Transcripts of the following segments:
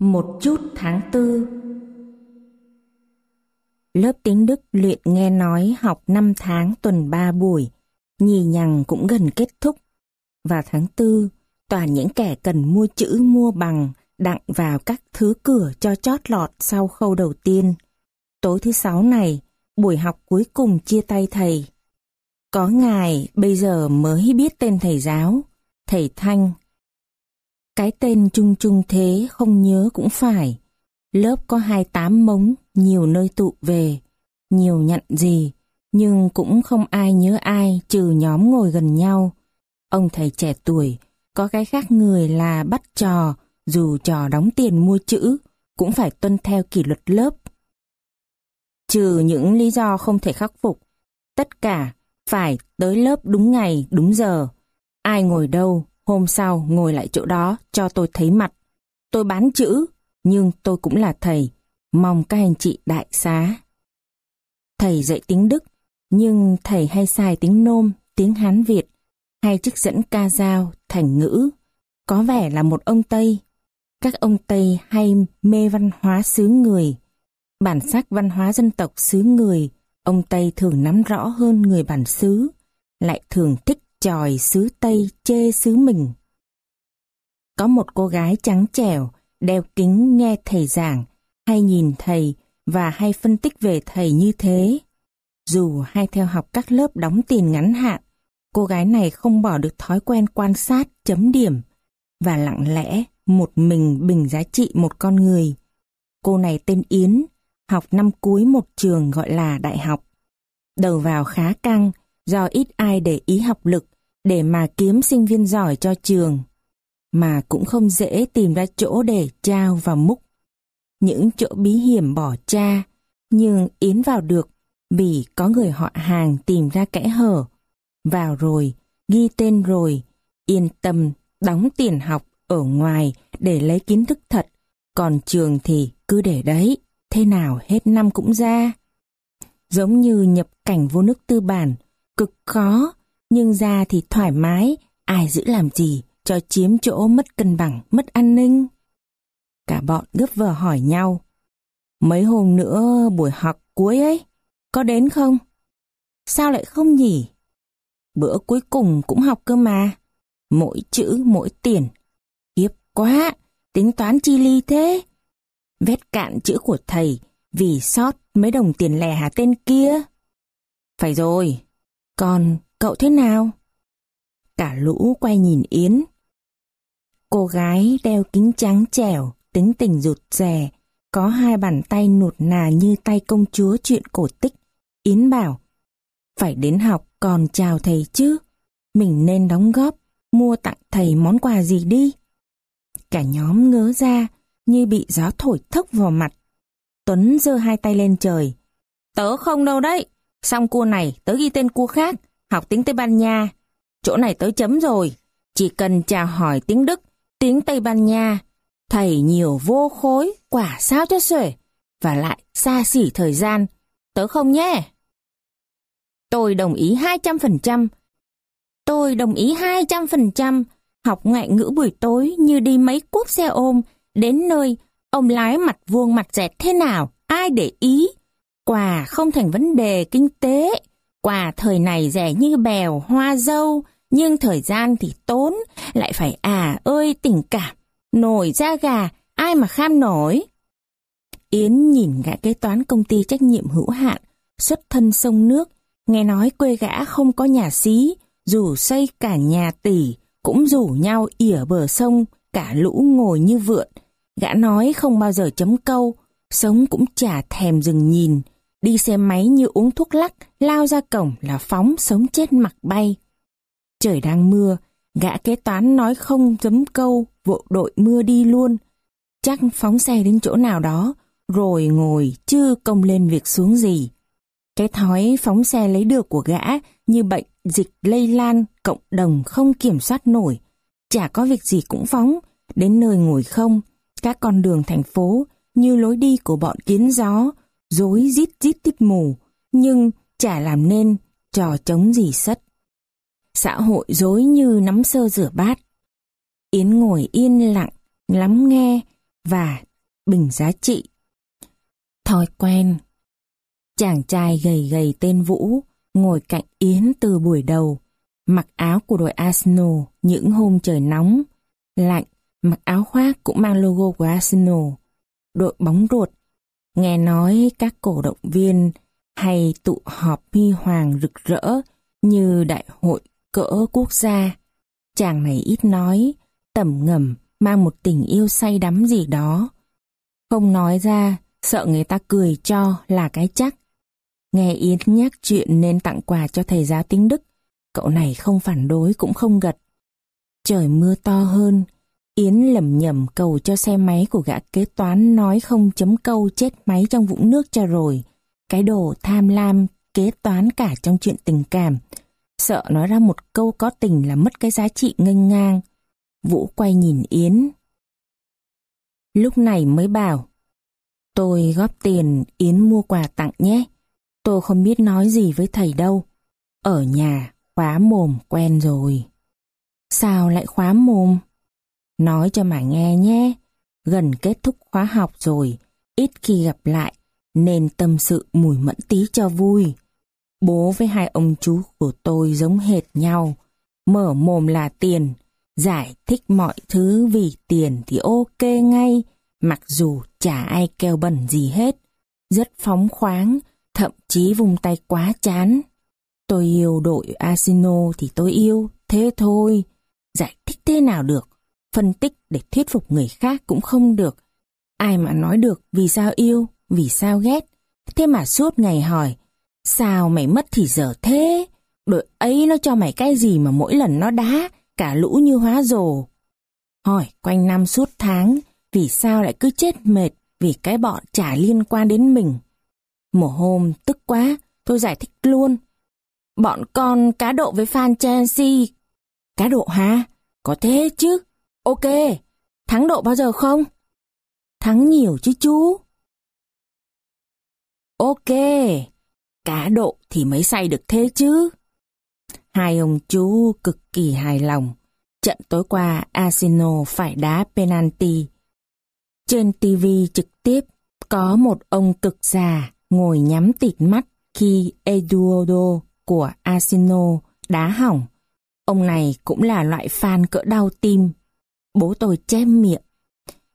Một chút tháng tư Lớp tiếng Đức luyện nghe nói học 5 tháng tuần 3 buổi, nhì nhằng cũng gần kết thúc. Và tháng tư, toàn những kẻ cần mua chữ mua bằng đặng vào các thứ cửa cho chót lọt sau khâu đầu tiên. Tối thứ sáu này, buổi học cuối cùng chia tay thầy. Có ngài bây giờ mới biết tên thầy giáo, thầy Thanh. Cái tên chung chung thế không nhớ cũng phải. Lớp có hai tám mống, nhiều nơi tụ về, nhiều nhận gì, nhưng cũng không ai nhớ ai trừ nhóm ngồi gần nhau. Ông thầy trẻ tuổi, có cái khác người là bắt trò, dù trò đóng tiền mua chữ, cũng phải tuân theo kỷ luật lớp. Trừ những lý do không thể khắc phục, tất cả phải tới lớp đúng ngày, đúng giờ. Ai ngồi đâu, hôm sau ngồi lại chỗ đó cho tôi thấy mặt. Tôi bán chữ, nhưng tôi cũng là thầy, mong các anh chị đại xá. Thầy dạy tiếng Đức, nhưng thầy hay xài tiếng Nôm, tiếng Hán Việt, hay trích dẫn ca dao, thành ngữ. Có vẻ là một ông Tây. Các ông Tây hay mê văn hóa xứ người. Bản sắc văn hóa dân tộc xứ người, ông Tây thường nắm rõ hơn người bản xứ, lại thường thích tròi xứ Tây chê xứ mình. Có một cô gái trắng trẻo, đeo kính nghe thầy giảng, hay nhìn thầy và hay phân tích về thầy như thế. Dù hay theo học các lớp đóng tiền ngắn hạn, cô gái này không bỏ được thói quen quan sát, chấm điểm và lặng lẽ một mình bình giá trị một con người. Cô này tên Yến, học năm cuối một trường gọi là đại học. Đầu vào khá căng do ít ai để ý học lực để mà kiếm sinh viên giỏi cho trường. Mà cũng không dễ tìm ra chỗ để trao và múc. Những chỗ bí hiểm bỏ cha, nhưng Yến vào được vì có người họ hàng tìm ra kẽ hở. Vào rồi, ghi tên rồi, yên tâm, đóng tiền học ở ngoài để lấy kiến thức thật, còn trường thì cứ để đấy, thế nào hết năm cũng ra. Giống như nhập cảnh vô nước tư bản, cực khó, nhưng ra thì thoải mái, ai giữ làm gì cho chiếm chỗ mất cân bằng, mất an ninh. Cả bọn gấp vờ hỏi nhau. Mấy hôm nữa buổi học cuối ấy, có đến không? Sao lại không nhỉ? Bữa cuối cùng cũng học cơ mà. Mỗi chữ mỗi tiền. Kiếp quá, tính toán chi ly thế. Vét cạn chữ của thầy vì sót mấy đồng tiền lẻ hà tên kia. Phải rồi, còn cậu thế nào? Cả lũ quay nhìn Yến. Cô gái đeo kính trắng trẻo, tính tình rụt rè, có hai bàn tay nụt nà như tay công chúa chuyện cổ tích. Yến bảo, phải đến học còn chào thầy chứ, mình nên đóng góp, mua tặng thầy món quà gì đi. Cả nhóm ngớ ra, như bị gió thổi thốc vào mặt. Tuấn giơ hai tay lên trời. Tớ không đâu đấy, xong cua này tớ ghi tên cua khác, học tiếng Tây Ban Nha. Chỗ này tới chấm rồi, chỉ cần chào hỏi tiếng Đức, tiếng Tây Ban Nha. Thầy nhiều vô khối, quả sao cho xuể, và lại xa xỉ thời gian. Tớ không nhé. Tôi đồng ý 200%. Tôi đồng ý 200%. Học ngoại ngữ buổi tối như đi mấy cuốc xe ôm, đến nơi ông lái mặt vuông mặt dẹt thế nào, ai để ý. Quà không thành vấn đề kinh tế, quà thời này rẻ như bèo, hoa dâu, nhưng thời gian thì tốn, lại phải à ơi tình cảm, nổi da gà, ai mà kham nổi. Yến nhìn gã kế toán công ty trách nhiệm hữu hạn, xuất thân sông nước, nghe nói quê gã không có nhà xí, dù xây cả nhà tỷ, cũng rủ nhau ỉa bờ sông, cả lũ ngồi như vượn. Gã nói không bao giờ chấm câu, sống cũng chả thèm dừng nhìn, đi xe máy như uống thuốc lắc, lao ra cổng là phóng sống chết mặc bay. Trời đang mưa, gã kế toán nói không chấm câu, vội đội mưa đi luôn. Chắc phóng xe đến chỗ nào đó, rồi ngồi chưa công lên việc xuống gì. Cái thói phóng xe lấy được của gã như bệnh dịch lây lan, cộng đồng không kiểm soát nổi. Chả có việc gì cũng phóng, đến nơi ngồi không, các con đường thành phố như lối đi của bọn kiến gió, dối rít rít tít mù, nhưng chả làm nên trò chống gì sất. Xã hội dối như nắm sơ rửa bát. Yến ngồi yên lặng, lắng nghe và bình giá trị. Thói quen Chàng trai gầy gầy tên Vũ ngồi cạnh Yến từ buổi đầu, mặc áo của đội Arsenal những hôm trời nóng, lạnh, mặc áo khoác cũng mang logo của Arsenal, đội bóng ruột. Nghe nói các cổ động viên hay tụ họp huy hoàng rực rỡ như đại hội cỡ quốc gia. Chàng này ít nói, tẩm ngầm, mang một tình yêu say đắm gì đó. Không nói ra, sợ người ta cười cho là cái chắc. Nghe Yến nhắc chuyện nên tặng quà cho thầy giáo tiếng Đức, cậu này không phản đối cũng không gật. Trời mưa to hơn, Yến lẩm nhẩm cầu cho xe máy của gã kế toán nói không chấm câu chết máy trong vũng nước cho rồi. Cái đồ tham lam, kế toán cả trong chuyện tình cảm. Sợ nói ra một câu có tình là mất cái giá trị ngênh ngang. Vũ quay nhìn Yến. Lúc này mới bảo, tôi góp tiền Yến mua quà tặng nhé. Tôi không biết nói gì với thầy đâu. Ở nhà, khóa mồm quen rồi. Sao lại khóa mồm? Nói cho mà nghe nhé. Gần kết thúc khóa học rồi, ít khi gặp lại, nên tâm sự mùi mẫn tí cho vui. Bố với hai ông chú của tôi giống hệt nhau. Mở mồm là tiền, giải thích mọi thứ vì tiền thì ok ngay, mặc dù chả ai kêu bẩn gì hết. Rất phóng khoáng, thậm chí vùng tay quá chán. Tôi yêu đội asino thì tôi yêu, thế thôi. Giải thích thế nào được, phân tích để thuyết phục người khác cũng không được. Ai mà nói được vì sao yêu, vì sao ghét. Thế mà suốt ngày hỏi, sao mày mất thì giờ thế? Đội ấy nó cho mày cái gì mà mỗi lần nó đá, cả lũ như hóa rồ. Hỏi quanh năm suốt tháng, vì sao lại cứ chết mệt vì cái bọn chả liên quan đến mình. Một hôm tức quá, tôi giải thích luôn. Bọn con cá độ với fan Chelsea. Cá độ hả? Có thế chứ. Ok, thắng độ bao giờ không? Thắng nhiều chứ chú. Ok, cá độ thì mới say được thế chứ. Hai ông chú cực kỳ hài lòng. Trận tối qua Arsenal phải đá penalty. Trên TV trực tiếp có một ông cực già ngồi nhắm tịt mắt khi Eduardo của Arsenal đá hỏng. Ông này cũng là loại fan cỡ đau tim. Bố tôi che miệng.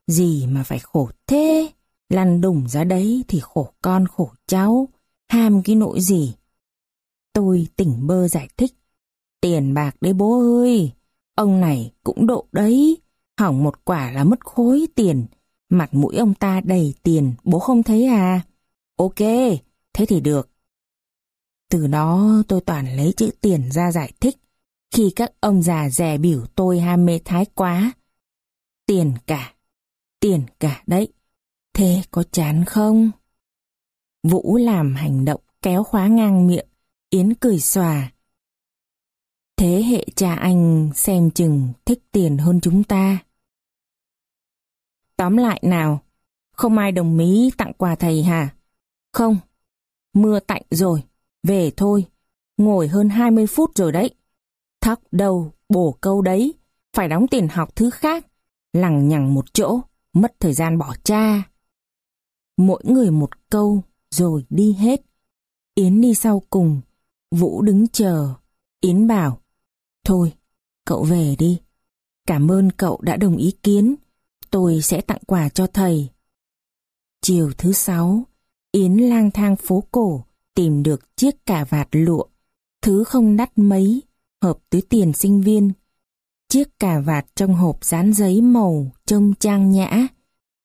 Gì mà phải khổ thế? Lăn đùng ra đấy thì khổ con khổ cháu. Ham cái nỗi gì? Tôi tỉnh bơ giải thích. Tiền bạc đấy bố ơi. Ông này cũng độ đấy. Hỏng một quả là mất khối tiền. Mặt mũi ông ta đầy tiền, bố không thấy à? Ok, thế thì được. Từ đó tôi toàn lấy chữ tiền ra giải thích khi các ông già rẻ biểu tôi ham mê thái quá. Tiền cả, tiền cả đấy. Thế có chán không? Vũ làm hành động kéo khóa ngang miệng, Yến cười xòa. Thế hệ cha anh xem chừng thích tiền hơn chúng ta. Tóm lại nào, không ai đồng ý tặng quà thầy hả? Không, mưa tạnh rồi, về thôi, ngồi hơn 20 phút rồi đấy. Thóc đầu bổ câu đấy, phải đóng tiền học thứ khác, lằng nhằng một chỗ, mất thời gian bỏ cha. Mỗi người một câu, rồi đi hết. Yến đi sau cùng, Vũ đứng chờ. Yến bảo, thôi, cậu về đi. Cảm ơn cậu đã đồng ý kiến, tôi sẽ tặng quà cho thầy. Chiều thứ sáu, Yến lang thang phố cổ, tìm được chiếc cà vạt lụa, thứ không đắt mấy, hợp túi tiền sinh viên. Chiếc cà vạt trong hộp dán giấy màu, trông trang nhã.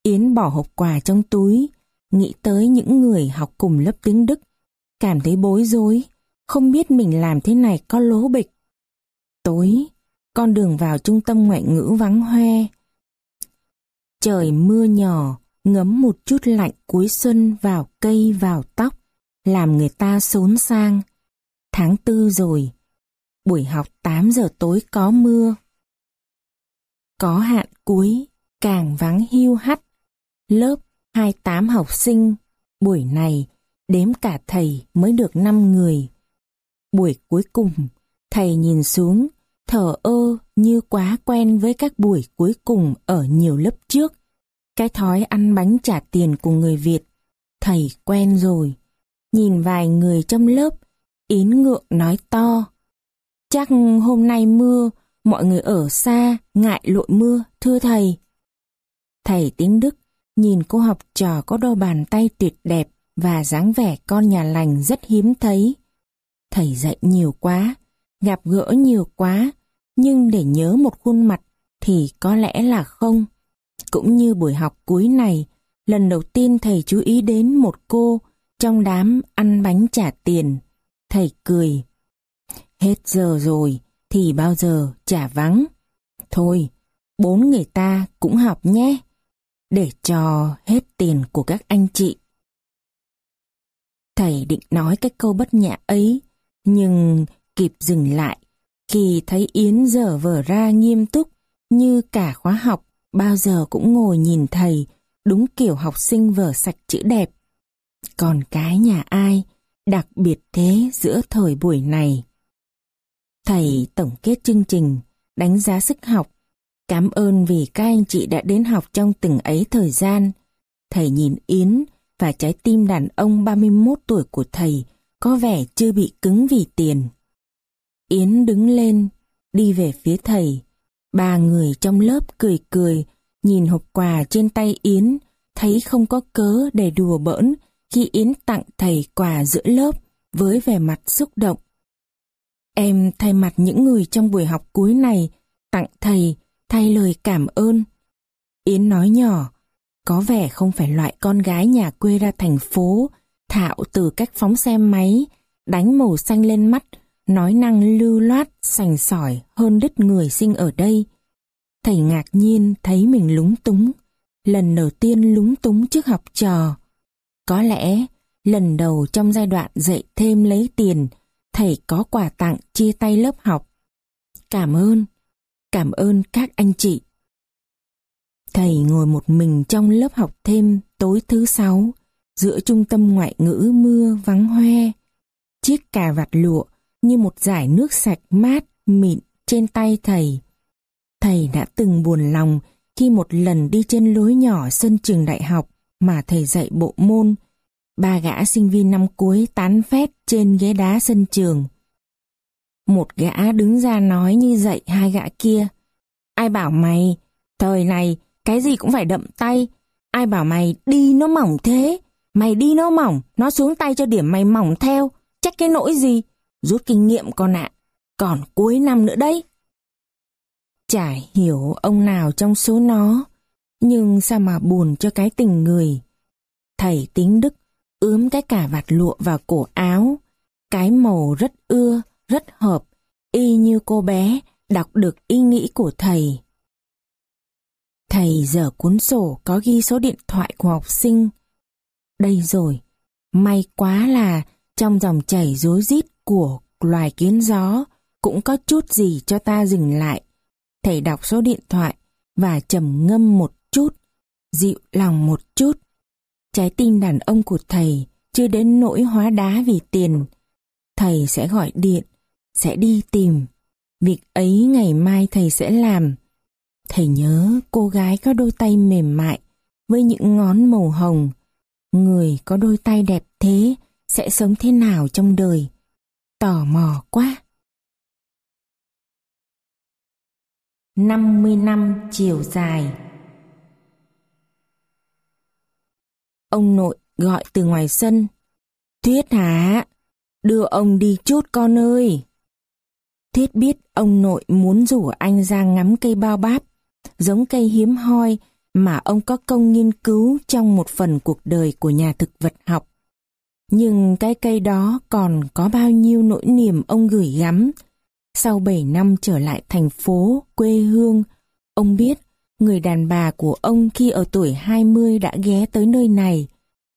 Yến bỏ hộp quà trong túi, nghĩ tới những người học cùng lớp tiếng Đức, cảm thấy bối rối, không biết mình làm thế này có lố bịch. Tối, con đường vào trung tâm ngoại ngữ vắng hoe. Trời mưa nhỏ, ngấm một chút lạnh cuối xuân vào cây vào tóc, làm người ta xốn sang. Tháng tư rồi, buổi học 8 giờ tối có mưa. Có hạn cuối, càng vắng hiu hắt. Lớp 28 học sinh, buổi này đếm cả thầy mới được 5 người. Buổi cuối cùng, thầy nhìn xuống, thở ơ như quá quen với các buổi cuối cùng ở nhiều lớp trước Cái thói ăn bánh trả tiền của người Việt, thầy quen rồi. Nhìn vài người trong lớp, Yến ngượng nói to. Chắc hôm nay mưa, mọi người ở xa, ngại lội mưa, thưa thầy. Thầy tiếng Đức nhìn cô học trò có đôi bàn tay tuyệt đẹp và dáng vẻ con nhà lành rất hiếm thấy. Thầy dạy nhiều quá, gặp gỡ nhiều quá, nhưng để nhớ một khuôn mặt thì có lẽ là không. Cũng như buổi học cuối này, lần đầu tiên thầy chú ý đến một cô trong đám ăn bánh trả tiền. Thầy cười. Hết giờ rồi thì bao giờ trả vắng. Thôi, bốn người ta cũng học nhé. Để cho hết tiền của các anh chị. Thầy định nói cái câu bất nhã ấy, nhưng kịp dừng lại khi thấy Yến dở vở ra nghiêm túc như cả khóa học bao giờ cũng ngồi nhìn thầy đúng kiểu học sinh vở sạch chữ đẹp. Còn cái nhà ai đặc biệt thế giữa thời buổi này. Thầy tổng kết chương trình, đánh giá sức học. Cảm ơn vì các anh chị đã đến học trong từng ấy thời gian. Thầy nhìn Yến và trái tim đàn ông 31 tuổi của thầy có vẻ chưa bị cứng vì tiền. Yến đứng lên, đi về phía thầy. Ba người trong lớp cười cười, nhìn hộp quà trên tay Yến, thấy không có cớ để đùa bỡn khi Yến tặng thầy quà giữa lớp với vẻ mặt xúc động. Em thay mặt những người trong buổi học cuối này tặng thầy thay lời cảm ơn. Yến nói nhỏ, có vẻ không phải loại con gái nhà quê ra thành phố, thạo từ cách phóng xe máy, đánh màu xanh lên mắt, nói năng lưu loát, sành sỏi hơn đứt người sinh ở đây. Thầy ngạc nhiên thấy mình lúng túng, lần đầu tiên lúng túng trước học trò. Có lẽ, lần đầu trong giai đoạn dạy thêm lấy tiền, thầy có quà tặng chia tay lớp học. Cảm ơn, cảm ơn các anh chị. Thầy ngồi một mình trong lớp học thêm tối thứ sáu, giữa trung tâm ngoại ngữ mưa vắng hoe. Chiếc cà vạt lụa như một dải nước sạch mát, mịn trên tay thầy. Thầy đã từng buồn lòng khi một lần đi trên lối nhỏ sân trường đại học mà thầy dạy bộ môn. Ba gã sinh viên năm cuối tán phét trên ghế đá sân trường. Một gã đứng ra nói như dậy hai gã kia. Ai bảo mày, thời này cái gì cũng phải đậm tay. Ai bảo mày đi nó mỏng thế? Mày đi nó mỏng, nó xuống tay cho điểm mày mỏng theo. Chắc cái nỗi gì? Rút kinh nghiệm con ạ. Còn cuối năm nữa đấy. Chả hiểu ông nào trong số nó. Nhưng sao mà buồn cho cái tình người. Thầy tính đức ướm cái cả vạt lụa vào cổ áo. Cái màu rất ưa, rất hợp. Y như cô bé đọc được ý nghĩ của thầy. Thầy dở cuốn sổ có ghi số điện thoại của học sinh. Đây rồi, may quá là trong dòng chảy rối rít của loài kiến gió cũng có chút gì cho ta dừng lại. Thầy đọc số điện thoại và trầm ngâm một chút, dịu lòng một chút. Trái tim đàn ông của thầy chưa đến nỗi hóa đá vì tiền. Thầy sẽ gọi điện, sẽ đi tìm. Việc ấy ngày mai thầy sẽ làm. Thầy nhớ cô gái có đôi tay mềm mại với những ngón màu hồng. Người có đôi tay đẹp thế sẽ sống thế nào trong đời? Tò mò quá. 50 năm chiều dài Ông nội gọi từ ngoài sân. Thuyết hả? Đưa ông đi chút con ơi. Thuyết biết ông nội muốn rủ anh ra ngắm cây bao báp giống cây hiếm hoi mà ông có công nghiên cứu trong một phần cuộc đời của nhà thực vật học. Nhưng cái cây đó còn có bao nhiêu nỗi niềm ông gửi gắm. Sau 7 năm trở lại thành phố, quê hương, ông biết người đàn bà của ông khi ở tuổi 20 đã ghé tới nơi này.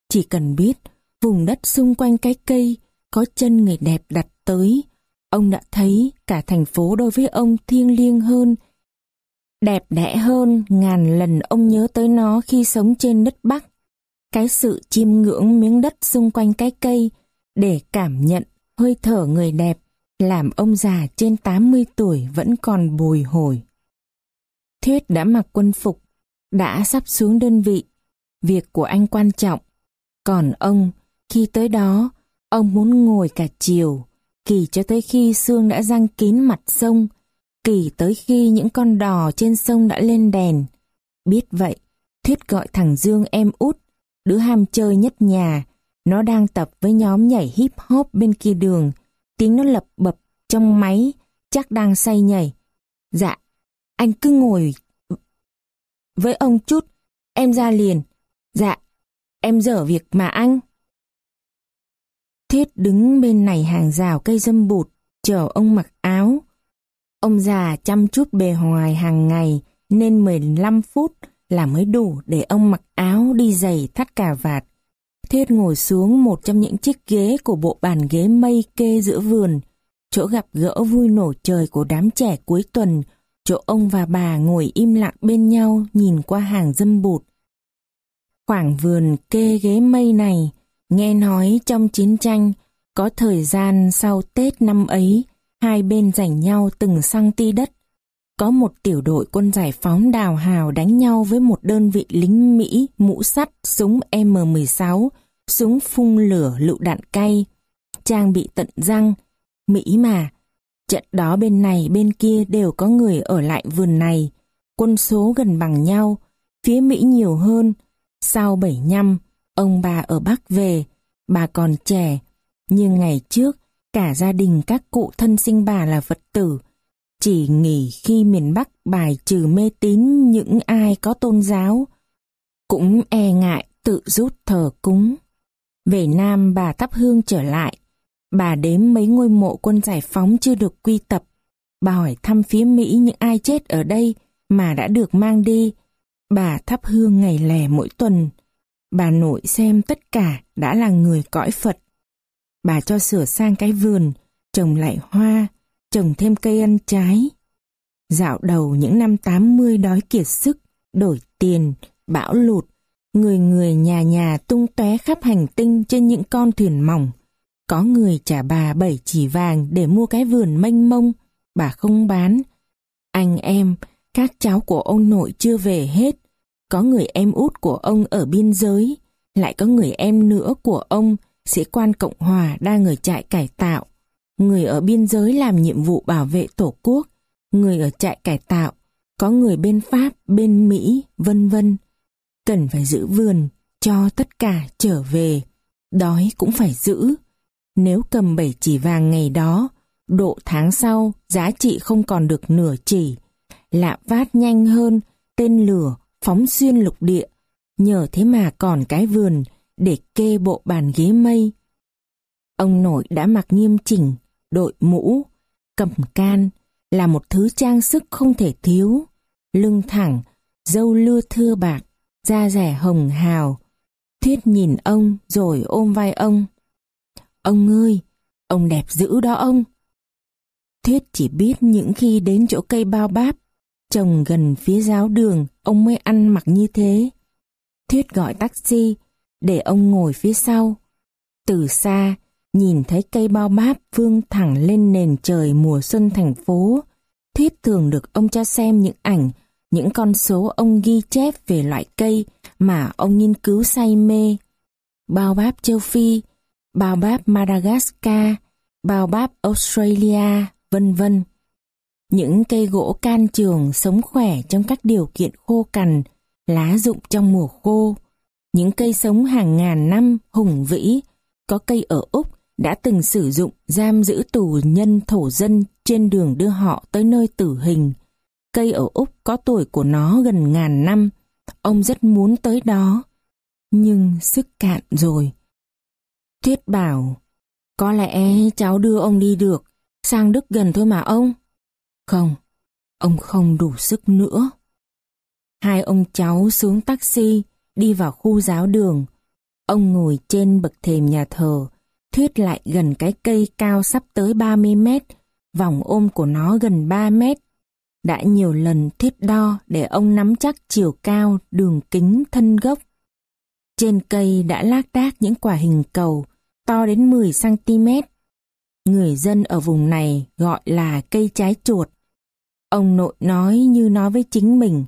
Chỉ cần biết vùng đất xung quanh cái cây có chân người đẹp đặt tới, ông đã thấy cả thành phố đối với ông thiêng liêng hơn Đẹp đẽ hơn ngàn lần ông nhớ tới nó khi sống trên đất Bắc. Cái sự chiêm ngưỡng miếng đất xung quanh cái cây để cảm nhận hơi thở người đẹp làm ông già trên 80 tuổi vẫn còn bồi hồi. Thuyết đã mặc quân phục, đã sắp xuống đơn vị, việc của anh quan trọng. Còn ông, khi tới đó, ông muốn ngồi cả chiều, kỳ cho tới khi sương đã răng kín mặt sông, kỳ tới khi những con đò trên sông đã lên đèn. Biết vậy, Thuyết gọi thằng Dương em út, đứa ham chơi nhất nhà, nó đang tập với nhóm nhảy hip hop bên kia đường, tiếng nó lập bập trong máy, chắc đang say nhảy. Dạ, anh cứ ngồi với ông chút, em ra liền. Dạ, em dở việc mà anh. Thiết đứng bên này hàng rào cây dâm bụt, chờ ông mặc áo. Ông già chăm chút bề hoài hàng ngày nên 15 phút là mới đủ để ông mặc áo đi giày thắt cà vạt. Thiết ngồi xuống một trong những chiếc ghế của bộ bàn ghế mây kê giữa vườn, chỗ gặp gỡ vui nổ trời của đám trẻ cuối tuần, chỗ ông và bà ngồi im lặng bên nhau nhìn qua hàng dâm bụt. Khoảng vườn kê ghế mây này, nghe nói trong chiến tranh, có thời gian sau Tết năm ấy, hai bên giành nhau từng xăng ti đất. Có một tiểu đội quân giải phóng đào hào đánh nhau với một đơn vị lính Mỹ mũ sắt súng M16, súng phun lửa lựu đạn cay, trang bị tận răng. Mỹ mà, trận đó bên này bên kia đều có người ở lại vườn này, quân số gần bằng nhau, phía Mỹ nhiều hơn. Sau 75, ông bà ở Bắc về, bà còn trẻ, nhưng ngày trước cả gia đình các cụ thân sinh bà là Phật tử, chỉ nghỉ khi miền Bắc bài trừ mê tín những ai có tôn giáo, cũng e ngại tự rút thờ cúng. Về Nam bà thắp hương trở lại, bà đếm mấy ngôi mộ quân giải phóng chưa được quy tập. Bà hỏi thăm phía Mỹ những ai chết ở đây mà đã được mang đi. Bà thắp hương ngày lẻ mỗi tuần. Bà nội xem tất cả đã là người cõi Phật. Bà cho sửa sang cái vườn, trồng lại hoa, trồng thêm cây ăn trái. Dạo đầu những năm 80 đói kiệt sức, đổi tiền, bão lụt, người người nhà nhà tung tóe khắp hành tinh trên những con thuyền mỏng. Có người trả bà bảy chỉ vàng để mua cái vườn mênh mông, bà không bán. Anh em, các cháu của ông nội chưa về hết. Có người em út của ông ở biên giới, lại có người em nữa của ông, sĩ quan Cộng Hòa đang ở trại cải tạo người ở biên giới làm nhiệm vụ bảo vệ Tổ quốc, người ở trại cải tạo, có người bên Pháp, bên Mỹ, vân vân. Cần phải giữ vườn, cho tất cả trở về, đói cũng phải giữ. Nếu cầm bảy chỉ vàng ngày đó, độ tháng sau giá trị không còn được nửa chỉ. Lạm phát nhanh hơn, tên lửa, phóng xuyên lục địa. Nhờ thế mà còn cái vườn để kê bộ bàn ghế mây. Ông nội đã mặc nghiêm chỉnh, đội mũ, cầm can là một thứ trang sức không thể thiếu. Lưng thẳng, dâu lưa thưa bạc, da rẻ hồng hào. Thuyết nhìn ông rồi ôm vai ông. Ông ơi, ông đẹp dữ đó ông. Thuyết chỉ biết những khi đến chỗ cây bao báp, trồng gần phía giáo đường, ông mới ăn mặc như thế. Thuyết gọi taxi, để ông ngồi phía sau. Từ xa, Nhìn thấy cây bao báp vươn thẳng lên nền trời mùa xuân thành phố, Thuyết thường được ông cho xem những ảnh, những con số ông ghi chép về loại cây mà ông nghiên cứu say mê. Bao báp châu Phi, bao báp Madagascar, bao báp Australia, vân vân. Những cây gỗ can trường sống khỏe trong các điều kiện khô cằn, lá rụng trong mùa khô. Những cây sống hàng ngàn năm hùng vĩ, có cây ở Úc đã từng sử dụng giam giữ tù nhân thổ dân trên đường đưa họ tới nơi tử hình. Cây ở Úc có tuổi của nó gần ngàn năm, ông rất muốn tới đó. Nhưng sức cạn rồi. Thuyết bảo, có lẽ cháu đưa ông đi được, sang Đức gần thôi mà ông. Không, ông không đủ sức nữa. Hai ông cháu xuống taxi, đi vào khu giáo đường. Ông ngồi trên bậc thềm nhà thờ, Thuyết lại gần cái cây cao sắp tới 30 mét, vòng ôm của nó gần 3 mét. Đã nhiều lần Thuyết đo để ông nắm chắc chiều cao, đường kính, thân gốc. Trên cây đã lác đác những quả hình cầu, to đến 10cm. Người dân ở vùng này gọi là cây trái chuột. Ông nội nói như nói với chính mình.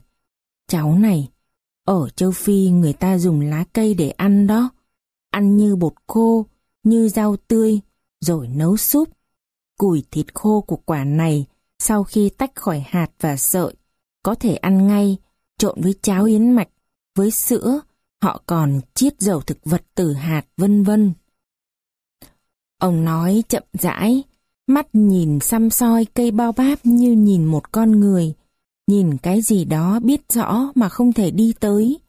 Cháu này, Ở châu Phi người ta dùng lá cây để ăn đó. Ăn như bột khô, như rau tươi, rồi nấu súp. củi thịt khô của quả này sau khi tách khỏi hạt và sợi, có thể ăn ngay, trộn với cháo yến mạch, với sữa, họ còn chiết dầu thực vật từ hạt vân vân. Ông nói chậm rãi, mắt nhìn xăm soi cây bao báp như nhìn một con người, nhìn cái gì đó biết rõ mà không thể đi tới.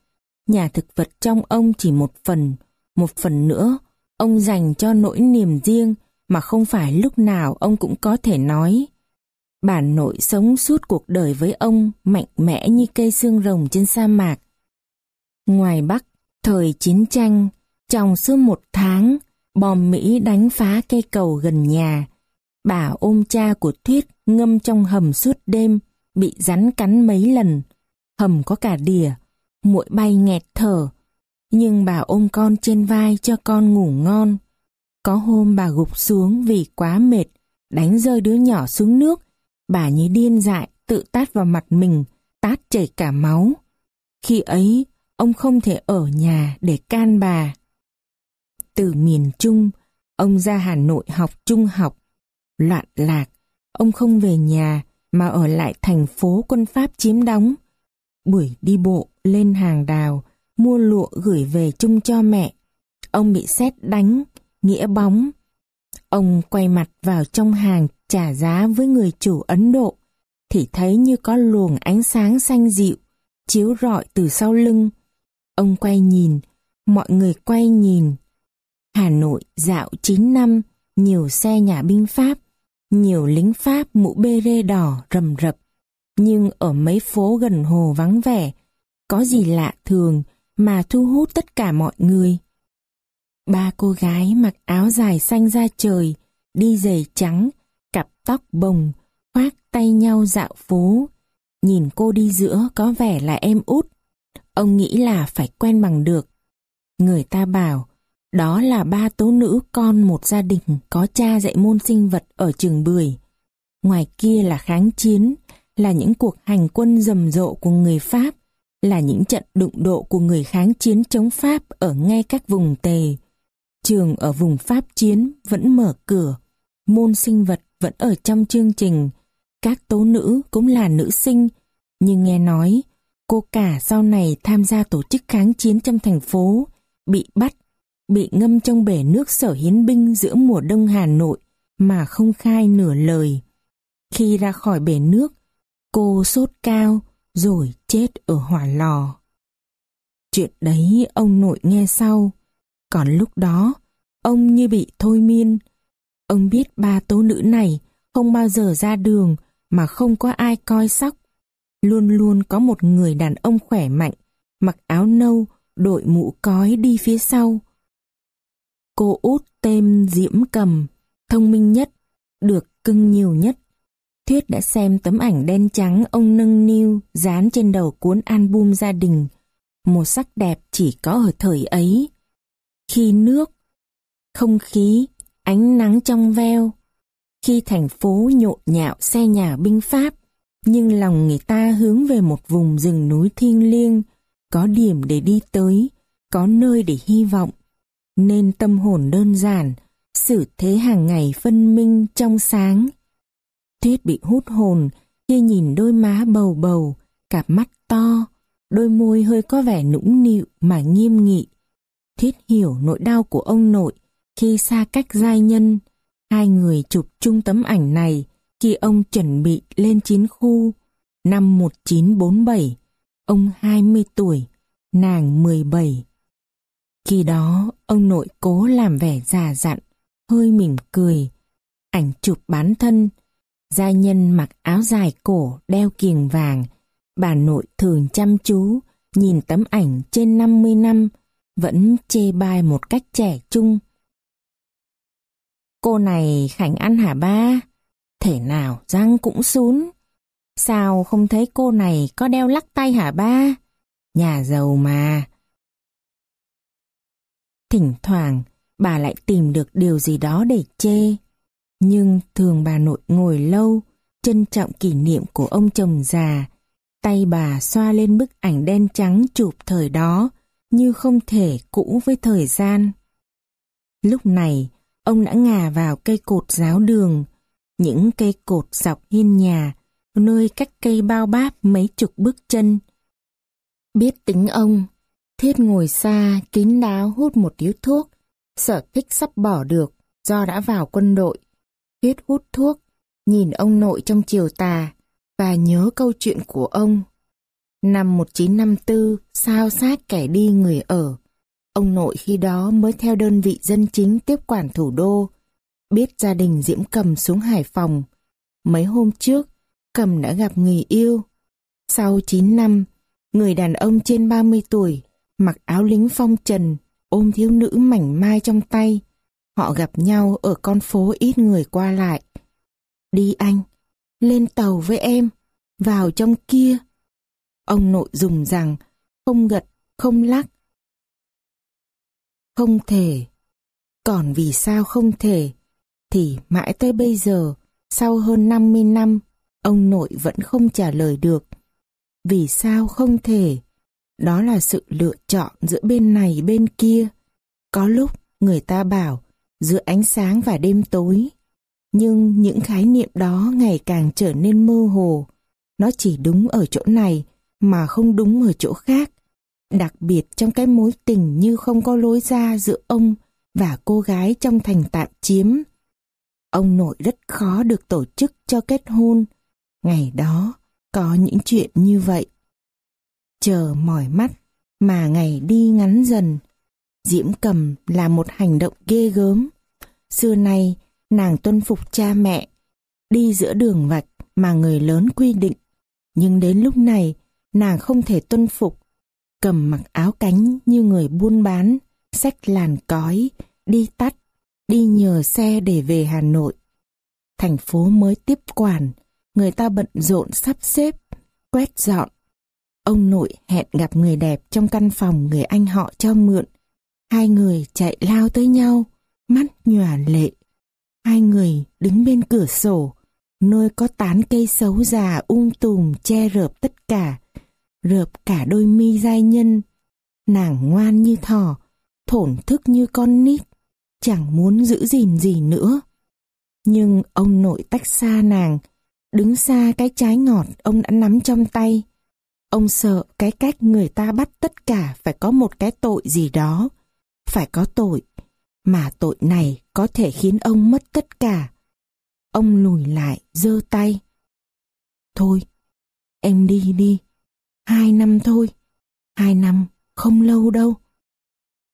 Nhà thực vật trong ông chỉ một phần, một phần nữa, ông dành cho nỗi niềm riêng mà không phải lúc nào ông cũng có thể nói. Bà nội sống suốt cuộc đời với ông mạnh mẽ như cây xương rồng trên sa mạc. Ngoài Bắc, thời chiến tranh, trong suốt một tháng, bom Mỹ đánh phá cây cầu gần nhà. Bà ôm cha của Thuyết ngâm trong hầm suốt đêm, bị rắn cắn mấy lần. Hầm có cả đỉa, muội bay nghẹt thở. Nhưng bà ôm con trên vai cho con ngủ ngon. Có hôm bà gục xuống vì quá mệt, đánh rơi đứa nhỏ xuống nước. Bà như điên dại, tự tát vào mặt mình, tát chảy cả máu. Khi ấy, ông không thể ở nhà để can bà. Từ miền Trung, ông ra Hà Nội học trung học. Loạn lạc, ông không về nhà mà ở lại thành phố quân Pháp chiếm đóng. Buổi đi bộ lên hàng đào, mua lụa gửi về chung cho mẹ. Ông bị xét đánh, nghĩa bóng. Ông quay mặt vào trong hàng trả giá với người chủ Ấn Độ, thì thấy như có luồng ánh sáng xanh dịu, chiếu rọi từ sau lưng. Ông quay nhìn, mọi người quay nhìn. Hà Nội dạo 9 năm, nhiều xe nhà binh Pháp, nhiều lính Pháp mũ bê rê đỏ rầm rập. Nhưng ở mấy phố gần hồ vắng vẻ, có gì lạ thường mà thu hút tất cả mọi người. Ba cô gái mặc áo dài xanh da trời, đi giày trắng, cặp tóc bồng, khoác tay nhau dạo phố. Nhìn cô đi giữa có vẻ là em út. Ông nghĩ là phải quen bằng được. Người ta bảo, đó là ba tố nữ con một gia đình có cha dạy môn sinh vật ở trường Bưởi. Ngoài kia là kháng chiến, là những cuộc hành quân rầm rộ của người Pháp, là những trận đụng độ của người kháng chiến chống Pháp ở ngay các vùng tề. Trường ở vùng Pháp chiến vẫn mở cửa, môn sinh vật vẫn ở trong chương trình, các tố nữ cũng là nữ sinh, nhưng nghe nói cô cả sau này tham gia tổ chức kháng chiến trong thành phố, bị bắt, bị ngâm trong bể nước sở hiến binh giữa mùa đông Hà Nội mà không khai nửa lời. Khi ra khỏi bể nước, cô sốt cao rồi chết ở hỏa lò. Chuyện đấy ông nội nghe sau, còn lúc đó ông như bị thôi miên. Ông biết ba tố nữ này không bao giờ ra đường mà không có ai coi sóc. Luôn luôn có một người đàn ông khỏe mạnh, mặc áo nâu, đội mũ cói đi phía sau. Cô út tên Diễm Cầm, thông minh nhất, được cưng nhiều nhất. Thuyết đã xem tấm ảnh đen trắng ông nâng niu dán trên đầu cuốn album gia đình. Một sắc đẹp chỉ có ở thời ấy. Khi nước, không khí, ánh nắng trong veo, khi thành phố nhộn nhạo xe nhà binh Pháp, nhưng lòng người ta hướng về một vùng rừng núi thiêng liêng, có điểm để đi tới, có nơi để hy vọng, nên tâm hồn đơn giản, xử thế hàng ngày phân minh trong sáng. Tuyết bị hút hồn khi nhìn đôi má bầu bầu, cặp mắt to, đôi môi hơi có vẻ nũng nịu mà nghiêm nghị. Thiết hiểu nỗi đau của ông nội khi xa cách giai nhân, Hai người chụp chung tấm ảnh này khi ông chuẩn bị lên chiến khu năm 1947, ông 20 tuổi, nàng 17. Khi đó, ông nội cố làm vẻ già dặn, hơi mỉm cười. Ảnh chụp bán thân, gia nhân mặc áo dài cổ đeo kiềng vàng, bà nội thường chăm chú, nhìn tấm ảnh trên 50 năm, vẫn chê bai một cách trẻ trung Cô này khảnh ăn hả ba? Thể nào răng cũng sún. Sao không thấy cô này có đeo lắc tay hả ba? Nhà giàu mà. Thỉnh thoảng, bà lại tìm được điều gì đó để chê. Nhưng thường bà nội ngồi lâu, trân trọng kỷ niệm của ông chồng già, Tay bà xoa lên bức ảnh đen trắng chụp thời đó, như không thể cũ với thời gian. Lúc này, ông đã ngả vào cây cột giáo đường, những cây cột dọc hiên nhà, nơi cách cây bao báp mấy chục bước chân. Biết tính ông, Thiết ngồi xa, kín đáo hút một điếu thuốc, sở thích sắp bỏ được do đã vào quân đội. Thiết hút thuốc, nhìn ông nội trong chiều tà và nhớ câu chuyện của ông. Năm 1954, sao sát kẻ đi người ở. Ông nội khi đó mới theo đơn vị dân chính tiếp quản thủ đô. Biết gia đình Diễm Cầm xuống Hải Phòng. Mấy hôm trước, Cầm đã gặp người yêu. Sau 9 năm, người đàn ông trên 30 tuổi, mặc áo lính phong trần, ôm thiếu nữ mảnh mai trong tay. Họ gặp nhau ở con phố ít người qua lại. Đi anh, lên tàu với em, vào trong kia. Ông nội dùng rằng, không gật, không lắc. Không thể. Còn vì sao không thể? Thì mãi tới bây giờ, sau hơn 50 năm, ông nội vẫn không trả lời được. Vì sao không thể? Đó là sự lựa chọn giữa bên này, bên kia. Có lúc người ta bảo, giữa ánh sáng và đêm tối. Nhưng những khái niệm đó ngày càng trở nên mơ hồ. Nó chỉ đúng ở chỗ này mà không đúng ở chỗ khác. Đặc biệt trong cái mối tình như không có lối ra giữa ông và cô gái trong thành tạm chiếm. Ông nội rất khó được tổ chức cho kết hôn. Ngày đó có những chuyện như vậy. Chờ mỏi mắt mà ngày đi ngắn dần. Diễm cầm là một hành động ghê gớm. Xưa nay nàng tuân phục cha mẹ, đi giữa đường vạch mà người lớn quy định. Nhưng đến lúc này nàng không thể tuân phục, cầm mặc áo cánh như người buôn bán, xách làn cói, đi tắt, đi nhờ xe để về Hà Nội. Thành phố mới tiếp quản, người ta bận rộn sắp xếp, quét dọn. Ông nội hẹn gặp người đẹp trong căn phòng người anh họ cho mượn. Hai người chạy lao tới nhau, mắt nhòa lệ. Hai người đứng bên cửa sổ, nơi có tán cây xấu già um tùm che rợp tất cả, rợp cả đôi mi giai nhân. Nàng ngoan như thỏ, thổn thức như con nít, chẳng muốn giữ gìn gì nữa. Nhưng ông nội tách xa nàng, đứng xa cái trái ngọt ông đã nắm trong tay. Ông sợ cái cách người ta bắt tất cả phải có một cái tội gì đó. Phải có tội, mà tội này có thể khiến ông mất tất cả. Ông lùi lại, giơ tay. Thôi, em đi đi. Hai năm thôi. Hai năm, không lâu đâu.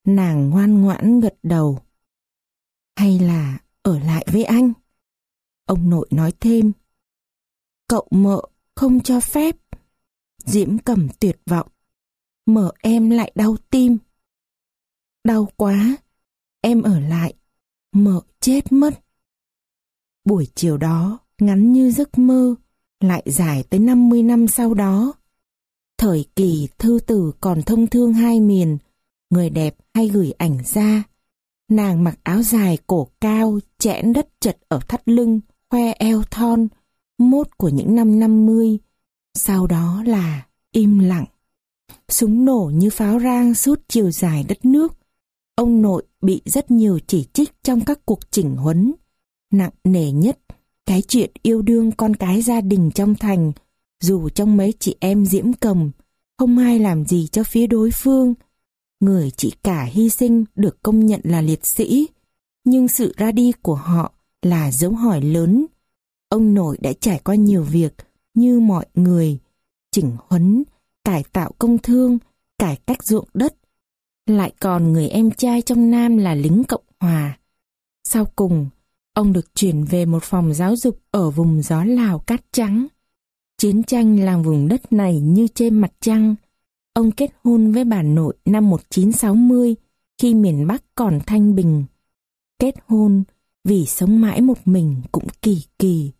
Nàng ngoan ngoãn gật đầu. Hay là ở lại với anh? Ông nội nói thêm. Cậu mợ không cho phép. Diễm cầm tuyệt vọng. Mở em lại đau tim. Đau quá. Em ở lại. mở chết mất. Buổi chiều đó, ngắn như giấc mơ, lại dài tới 50 năm sau đó. Thời kỳ thư tử còn thông thương hai miền, người đẹp hay gửi ảnh ra. Nàng mặc áo dài cổ cao, chẽn đất chật ở thắt lưng, khoe eo thon, mốt của những năm 50. Sau đó là im lặng. Súng nổ như pháo rang suốt chiều dài đất nước. Ông nội bị rất nhiều chỉ trích trong các cuộc chỉnh huấn. Nặng nề nhất, cái chuyện yêu đương con cái gia đình trong thành, dù trong mấy chị em diễm cầm, không ai làm gì cho phía đối phương. Người chị cả hy sinh được công nhận là liệt sĩ, nhưng sự ra đi của họ là dấu hỏi lớn. Ông nội đã trải qua nhiều việc như mọi người, chỉnh huấn, cải tạo công thương, cải cách ruộng đất. Lại còn người em trai trong Nam là lính Cộng Hòa. Sau cùng, ông được chuyển về một phòng giáo dục ở vùng gió Lào cát trắng. Chiến tranh làm vùng đất này như trên mặt trăng. Ông kết hôn với bà nội năm 1960 khi miền Bắc còn thanh bình. Kết hôn vì sống mãi một mình cũng kỳ kỳ.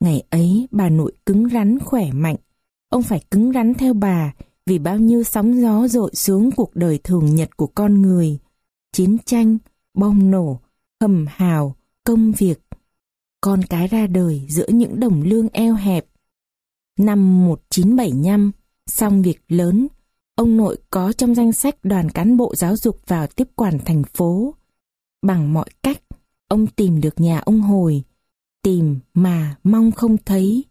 Ngày ấy bà nội cứng rắn khỏe mạnh. Ông phải cứng rắn theo bà vì bao nhiêu sóng gió dội xuống cuộc đời thường nhật của con người. Chiến tranh, bom nổ, hầm hào, công việc. Con cái ra đời giữa những đồng lương eo hẹp. Năm 1975, xong việc lớn, ông nội có trong danh sách đoàn cán bộ giáo dục vào tiếp quản thành phố. Bằng mọi cách, ông tìm được nhà ông Hồi, tìm mà mong không thấy.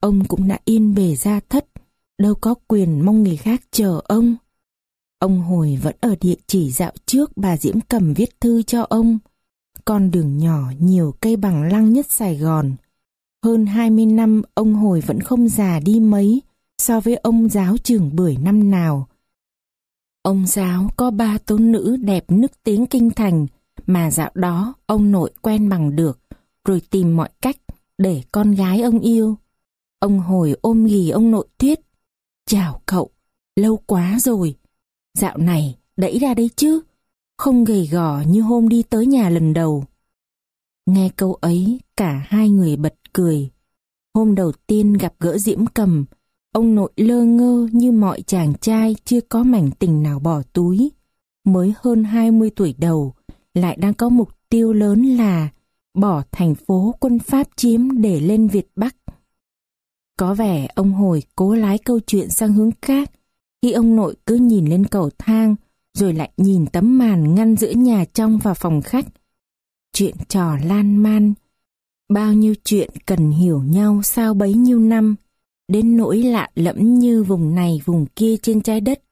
Ông cũng đã yên bề ra thất, đâu có quyền mong người khác chờ ông. Ông Hồi vẫn ở địa chỉ dạo trước bà Diễm Cầm viết thư cho ông. Con đường nhỏ nhiều cây bằng lăng nhất Sài Gòn. Hơn 20 năm ông Hồi vẫn không già đi mấy so với ông giáo trưởng bưởi năm nào. Ông giáo có ba tố nữ đẹp nức tiếng kinh thành mà dạo đó ông nội quen bằng được rồi tìm mọi cách để con gái ông yêu. Ông Hồi ôm ghì ông nội Tuyết. Chào cậu, lâu quá rồi. Dạo này đẩy ra đấy chứ, không gầy gò như hôm đi tới nhà lần đầu. Nghe câu ấy, cả hai người bật cười. Hôm đầu tiên gặp gỡ Diễm Cầm, ông nội lơ ngơ như mọi chàng trai chưa có mảnh tình nào bỏ túi. Mới hơn 20 tuổi đầu, lại đang có mục tiêu lớn là bỏ thành phố quân Pháp chiếm để lên Việt Bắc. Có vẻ ông Hồi cố lái câu chuyện sang hướng khác, khi ông nội cứ nhìn lên cầu thang, rồi lại nhìn tấm màn ngăn giữa nhà trong và phòng khách. Chuyện trò lan man, bao nhiêu chuyện cần hiểu nhau sao bấy nhiêu năm, đến nỗi lạ lẫm như vùng này vùng kia trên trái đất.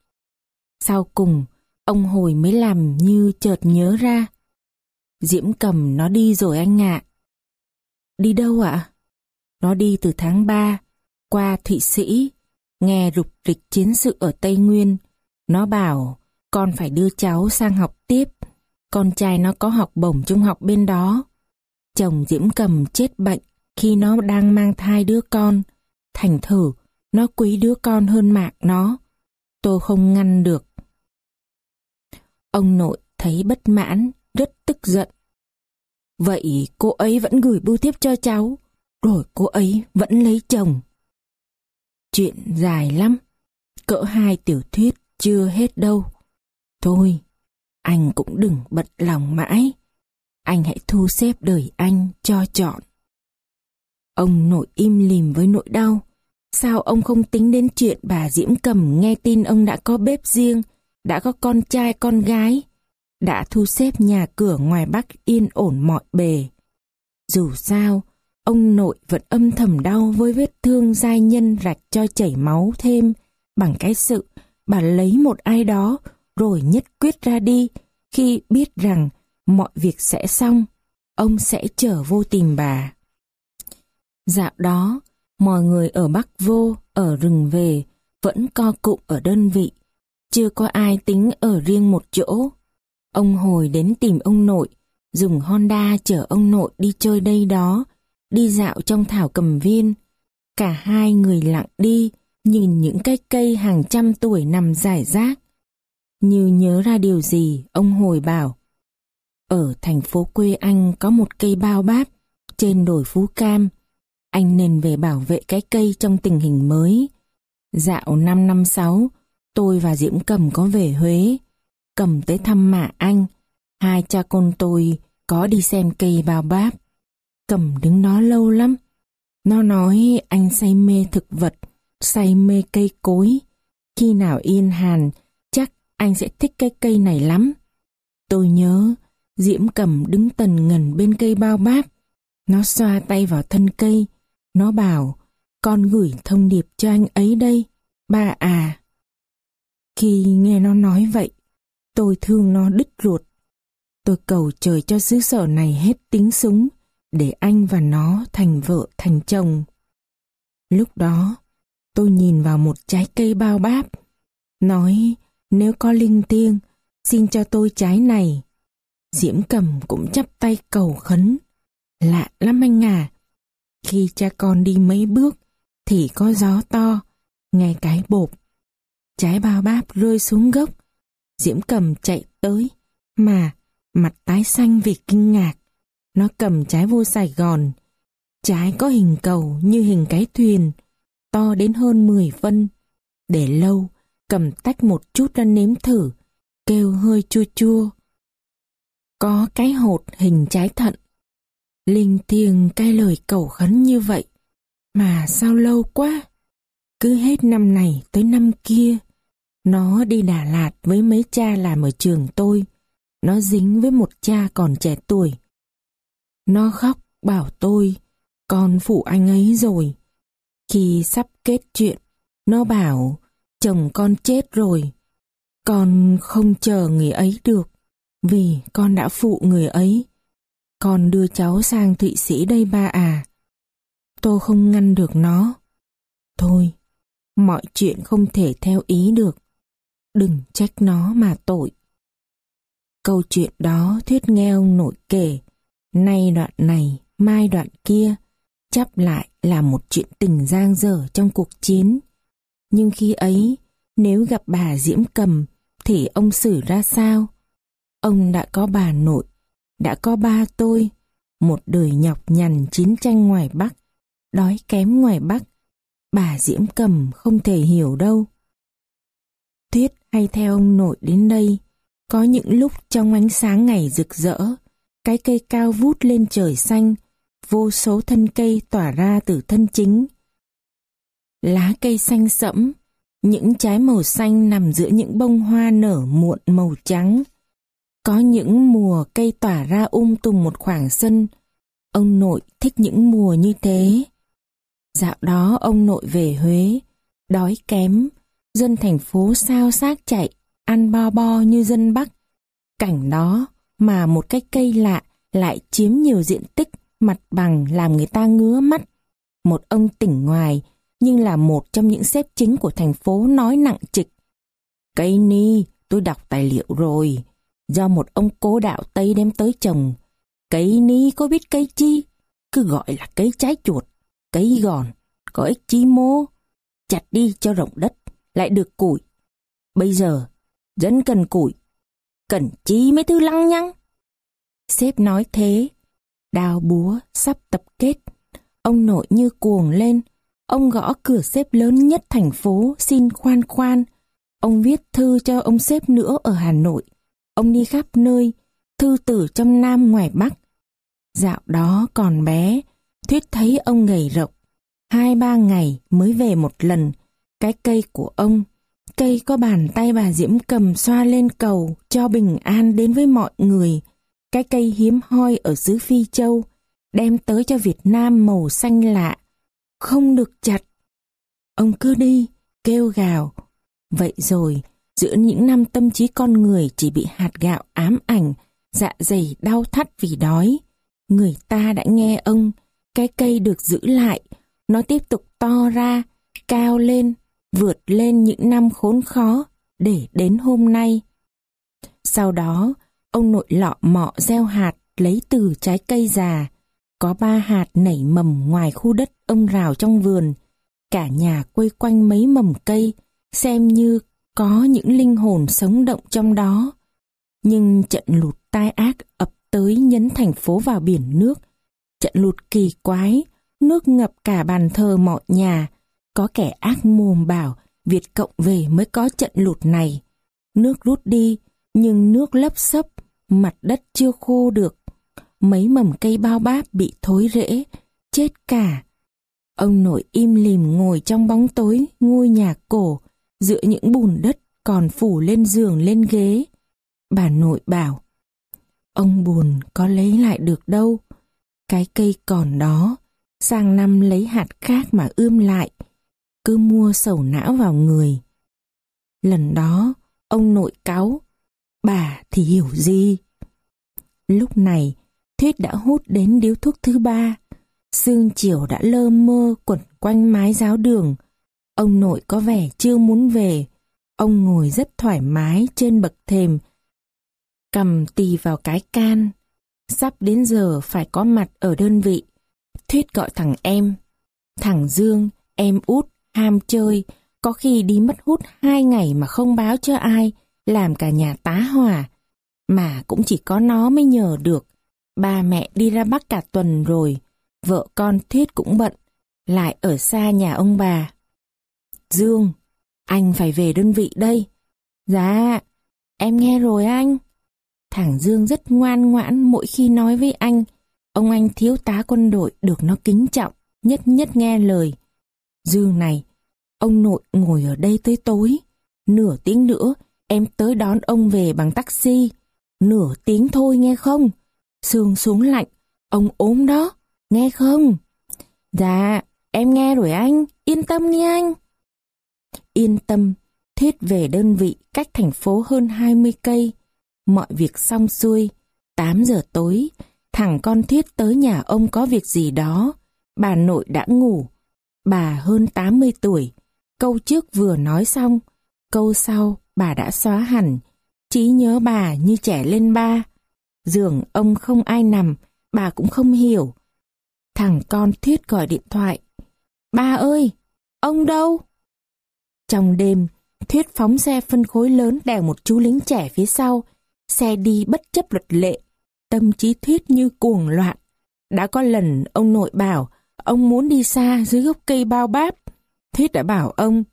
Sau cùng, ông Hồi mới làm như chợt nhớ ra. Diễm cầm nó đi rồi anh ạ. Đi đâu ạ? Nó đi từ tháng 3, qua Thụy Sĩ, nghe rục rịch chiến sự ở Tây Nguyên. Nó bảo con phải đưa cháu sang học tiếp. Con trai nó có học bổng trung học bên đó. Chồng Diễm Cầm chết bệnh khi nó đang mang thai đứa con. Thành thử, nó quý đứa con hơn mạng nó. Tôi không ngăn được. Ông nội thấy bất mãn, rất tức giận. Vậy cô ấy vẫn gửi bưu tiếp cho cháu, rồi cô ấy vẫn lấy chồng. Chuyện dài lắm, cỡ hai tiểu thuyết chưa hết đâu. Thôi, anh cũng đừng bật lòng mãi. Anh hãy thu xếp đời anh cho chọn. Ông nội im lìm với nỗi đau. Sao ông không tính đến chuyện bà Diễm Cầm nghe tin ông đã có bếp riêng, đã có con trai con gái, đã thu xếp nhà cửa ngoài Bắc yên ổn mọi bề. Dù sao, ông nội vẫn âm thầm đau với vết thương giai nhân rạch cho chảy máu thêm bằng cái sự bà lấy một ai đó rồi nhất quyết ra đi khi biết rằng mọi việc sẽ xong, ông sẽ trở vô tìm bà. Dạo đó, mọi người ở Bắc vô, ở rừng về, vẫn co cụm ở đơn vị, chưa có ai tính ở riêng một chỗ. Ông hồi đến tìm ông nội, dùng Honda chở ông nội đi chơi đây đó, đi dạo trong thảo cầm viên. Cả hai người lặng đi, nhìn những cái cây hàng trăm tuổi nằm rải rác. Như nhớ ra điều gì, ông hồi bảo. Ở thành phố quê anh có một cây bao báp, trên đồi Phú Cam. Anh nên về bảo vệ cái cây trong tình hình mới. Dạo năm năm sáu, tôi và Diễm Cầm có về Huế. Cầm tới thăm mạ anh. Hai cha con tôi có đi xem cây bao báp. Cầm đứng đó lâu lắm. Nó nói anh say mê thực vật, say mê cây cối. Khi nào yên hàn, chắc anh sẽ thích cái cây này lắm. Tôi nhớ, Diễm cầm đứng tần ngần bên cây bao báp. Nó xoa tay vào thân cây. Nó bảo, con gửi thông điệp cho anh ấy đây, ba à. Khi nghe nó nói vậy, tôi thương nó đứt ruột. Tôi cầu trời cho xứ sở này hết tính súng, để anh và nó thành vợ thành chồng. Lúc đó, tôi nhìn vào một trái cây bao báp, nói nếu có linh thiêng, xin cho tôi trái này. Diễm Cầm cũng chắp tay cầu khấn. Lạ lắm anh à. Khi cha con đi mấy bước, thì có gió to, nghe cái bột. Trái bao báp rơi xuống gốc. Diễm Cầm chạy tới, mà mặt tái xanh vì kinh ngạc. Nó cầm trái vô Sài Gòn. Trái có hình cầu như hình cái thuyền, to đến hơn 10 phân. Để lâu, cầm tách một chút ra nếm thử, kêu hơi chua chua. Có cái hột hình trái thận. Linh thiêng cái lời cầu khấn như vậy, mà sao lâu quá? Cứ hết năm này tới năm kia, nó đi Đà Lạt với mấy cha làm ở trường tôi. Nó dính với một cha còn trẻ tuổi. Nó khóc bảo tôi, con phụ anh ấy rồi. Khi sắp kết chuyện, nó bảo chồng con chết rồi. Con không chờ người ấy được, vì con đã phụ người ấy. Con đưa cháu sang Thụy Sĩ đây ba à. Tôi không ngăn được nó. Thôi, mọi chuyện không thể theo ý được. Đừng trách nó mà tội. Câu chuyện đó thuyết nghe ông nội kể, nay đoạn này, mai đoạn kia, chắp lại là một chuyện tình giang dở trong cuộc chiến. Nhưng khi ấy, nếu gặp bà Diễm Cầm, thì ông xử ra sao? Ông đã có bà nội, đã có ba tôi, một đời nhọc nhằn chiến tranh ngoài Bắc, đói kém ngoài Bắc. Bà Diễm Cầm không thể hiểu đâu. Hay theo ông nội đến đây, có những lúc trong ánh sáng ngày rực rỡ, cái cây cao vút lên trời xanh, vô số thân cây tỏa ra từ thân chính. Lá cây xanh sẫm, những trái màu xanh nằm giữa những bông hoa nở muộn màu trắng. Có những mùa cây tỏa ra um tùm một khoảng sân. Ông nội thích những mùa như thế. Dạo đó ông nội về Huế, đói kém, dân thành phố sao xác chạy, ăn bo bo như dân Bắc. Cảnh đó mà một cái cây lạ lại chiếm nhiều diện tích mặt bằng làm người ta ngứa mắt. Một ông tỉnh ngoài nhưng là một trong những xếp chính của thành phố nói nặng trịch. Cây ni, tôi đọc tài liệu rồi, do một ông cố đạo Tây đem tới trồng. Cây ni có biết cây chi? Cứ gọi là cây trái chuột, cây gòn, có ích chi mô. Chặt đi cho rộng đất, lại được củi. Bây giờ, dân cần củi, cần chi mấy thứ lăng nhăng. Sếp nói thế, đào búa sắp tập kết. Ông nội như cuồng lên, Ông gõ cửa sếp lớn nhất thành phố xin khoan khoan. Ông viết thư cho ông sếp nữa ở Hà Nội. Ông đi khắp nơi, thư tử trong Nam ngoài Bắc. Dạo đó còn bé, Thuyết thấy ông gầy rộng, Hai ba ngày mới về một lần. Cái cây của ông, cây có bàn tay bà Diễm cầm xoa lên cầu cho bình an đến với mọi người. Cái cây hiếm hoi ở xứ Phi Châu, đem tới cho Việt Nam màu xanh lạ không được chặt. Ông cứ đi, kêu gào. Vậy rồi, giữa những năm tâm trí con người chỉ bị hạt gạo ám ảnh, dạ dày đau thắt vì đói. Người ta đã nghe ông, cái cây được giữ lại, nó tiếp tục to ra, cao lên, vượt lên những năm khốn khó, để đến hôm nay. Sau đó, ông nội lọ mọ gieo hạt lấy từ trái cây già, có ba hạt nảy mầm ngoài khu đất ông rào trong vườn. Cả nhà quây quanh mấy mầm cây, xem như có những linh hồn sống động trong đó. Nhưng trận lụt tai ác ập tới nhấn thành phố vào biển nước. Trận lụt kỳ quái, nước ngập cả bàn thờ mọi nhà. Có kẻ ác mồm bảo Việt Cộng về mới có trận lụt này. Nước rút đi, nhưng nước lấp sấp, mặt đất chưa khô được mấy mầm cây bao báp bị thối rễ, chết cả. Ông nội im lìm ngồi trong bóng tối ngôi nhà cổ, giữa những bùn đất còn phủ lên giường lên ghế. Bà nội bảo, ông buồn có lấy lại được đâu. Cái cây còn đó, sang năm lấy hạt khác mà ươm lại, cứ mua sầu não vào người. Lần đó, ông nội cáu, bà thì hiểu gì. Lúc này, Thuyết đã hút đến điếu thuốc thứ ba. Sương chiều đã lơ mơ quẩn quanh mái giáo đường. Ông nội có vẻ chưa muốn về. Ông ngồi rất thoải mái trên bậc thềm. Cầm tì vào cái can. Sắp đến giờ phải có mặt ở đơn vị. Thuyết gọi thằng em. Thằng Dương, em út, ham chơi. Có khi đi mất hút hai ngày mà không báo cho ai. Làm cả nhà tá hỏa. Mà cũng chỉ có nó mới nhờ được. Ba mẹ đi ra Bắc cả tuần rồi, vợ con Thiết cũng bận, lại ở xa nhà ông bà. Dương, anh phải về đơn vị đây. Dạ, em nghe rồi anh. Thằng Dương rất ngoan ngoãn mỗi khi nói với anh. Ông anh thiếu tá quân đội được nó kính trọng, nhất nhất nghe lời. Dương này, Ông nội ngồi ở đây tới tối. Nửa tiếng nữa, em tới đón ông về bằng taxi. Nửa tiếng thôi nghe không? Sương xuống lạnh, ông ốm đó, nghe không? Dạ, em nghe rồi anh, yên tâm nha anh. Yên tâm, thiết về đơn vị cách thành phố hơn 20 cây. Mọi việc xong xuôi, 8 giờ tối, thằng con thiết tới nhà ông có việc gì đó. Bà nội đã ngủ. Bà hơn 80 tuổi. Câu trước vừa nói xong, câu sau bà đã xóa hẳn. Trí nhớ bà như trẻ lên ba. Giường ông không ai nằm, bà cũng không hiểu. Thằng con Thuyết gọi điện thoại. Ba ơi, ông đâu? Trong đêm, Thuyết phóng xe phân khối lớn đèo một chú lính trẻ phía sau. Xe đi bất chấp luật lệ. Tâm trí Thuyết như cuồng loạn. Đã có lần ông nội bảo ông muốn đi xa dưới gốc cây bao báp. Thuyết đã bảo ông,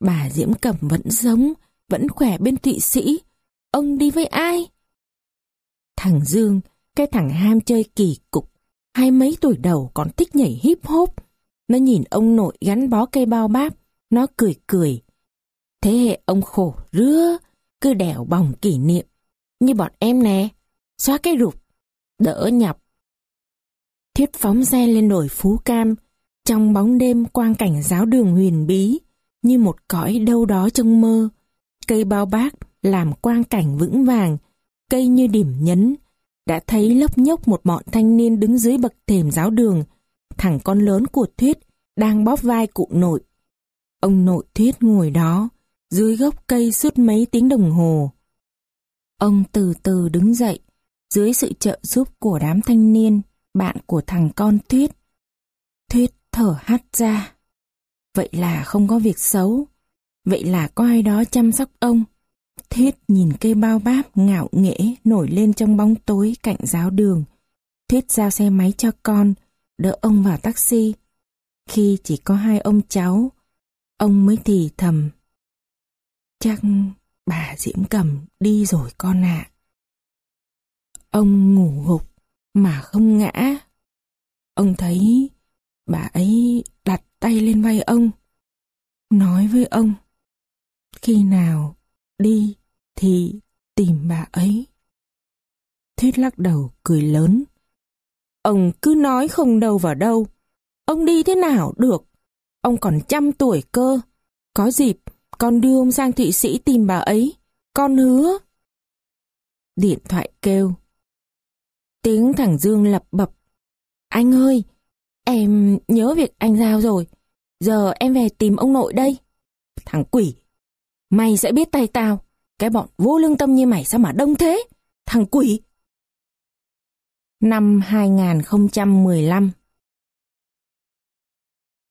bà Diễm Cẩm vẫn sống, vẫn khỏe bên Thụy Sĩ. Ông đi với ai? Thằng Dương, cái thằng ham chơi kỳ cục, hai mấy tuổi đầu còn thích nhảy hip hop. Nó nhìn ông nội gắn bó cây bao báp, nó cười cười. Thế hệ ông khổ rứa, cứ đèo bòng kỷ niệm. Như bọn em nè, xóa cái rụt, đỡ nhập. Thuyết phóng xe lên đồi Phú Cam, trong bóng đêm quang cảnh giáo đường huyền bí, như một cõi đâu đó trong mơ. Cây bao bác làm quang cảnh vững vàng, cây như điểm nhấn. Đã thấy lốc nhốc một bọn thanh niên đứng dưới bậc thềm giáo đường, thằng con lớn của Thuyết đang bóp vai cụ nội. Ông nội Thuyết ngồi đó, dưới gốc cây suốt mấy tiếng đồng hồ. Ông từ từ đứng dậy, dưới sự trợ giúp của đám thanh niên, bạn của thằng con Thuyết. Thuyết thở hắt ra. Vậy là không có việc xấu. Vậy là có ai đó chăm sóc ông. Thuyết nhìn cây bao báp ngạo nghễ nổi lên trong bóng tối cạnh giáo đường. Thuyết giao xe máy cho con, đỡ ông vào taxi. Khi chỉ có hai ông cháu, ông mới thì thầm. Chắc bà Diễm Cầm đi rồi con ạ. Ông ngủ gục mà không ngã. Ông thấy bà ấy đặt tay lên vai ông, nói với ông, khi nào đi thì tìm bà ấy. Thuyết lắc đầu cười lớn. Ông cứ nói không đâu vào đâu. Ông đi thế nào được? Ông còn trăm tuổi cơ. Có dịp, con đưa ông sang Thụy Sĩ tìm bà ấy. Con hứa. Điện thoại kêu. Tiếng thằng Dương lập bập. Anh ơi, em nhớ việc anh giao rồi. Giờ em về tìm ông nội đây. Thằng quỷ, mày sẽ biết tay tao. Cái bọn vô lương tâm như mày sao mà đông thế? Thằng quỷ. Năm 2015